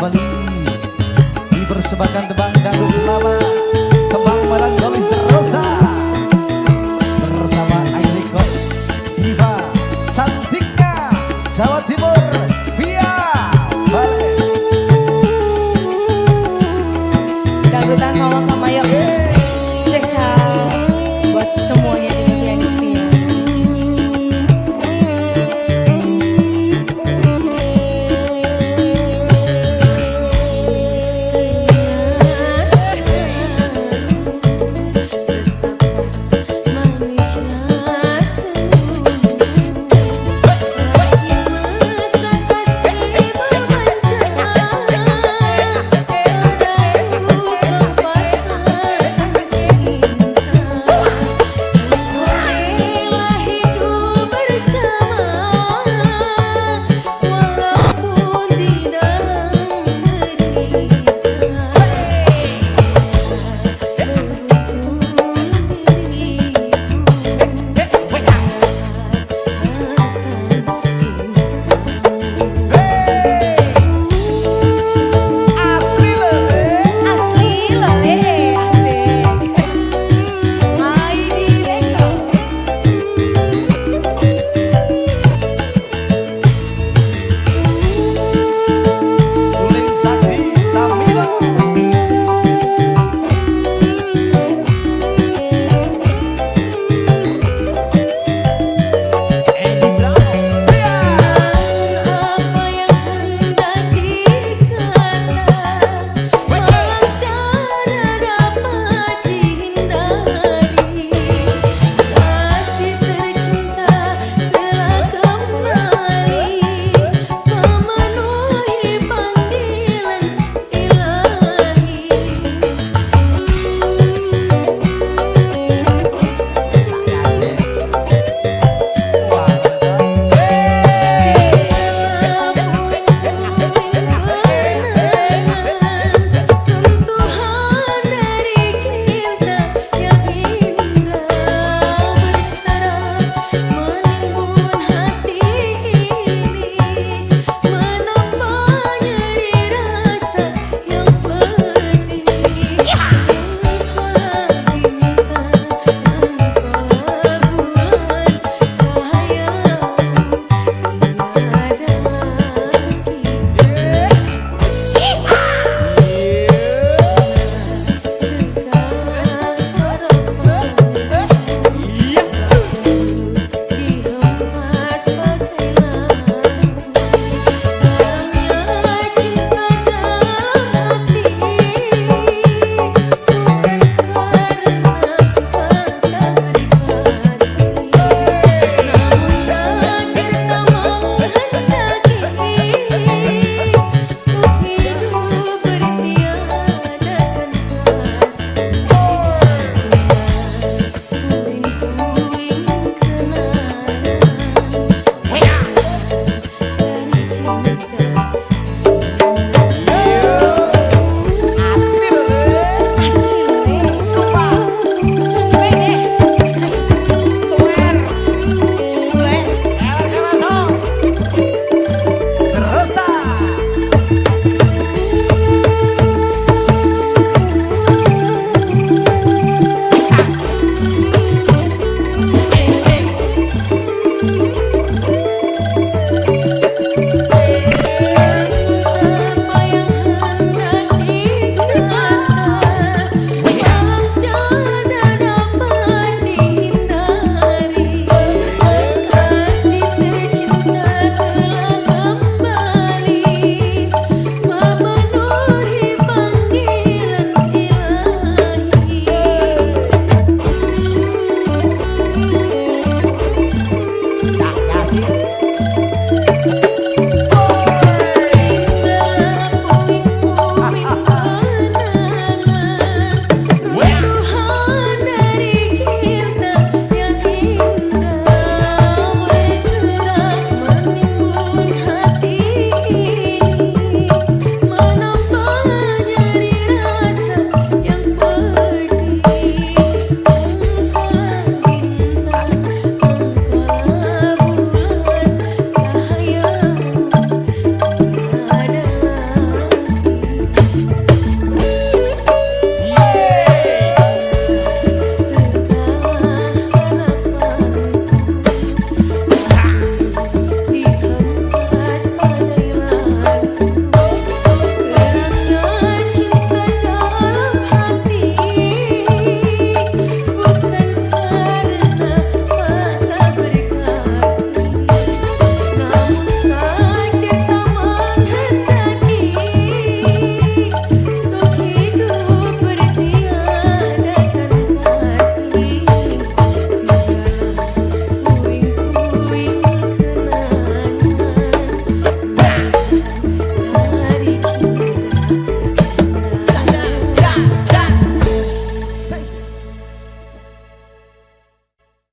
kembali. Dipersembahkan tebang dangdut lama kembang malam dan Rosa. Bersama Ailiko Diva cantiknya Jawa Timur via Bale. Dangdutan sama-sama ya, yuk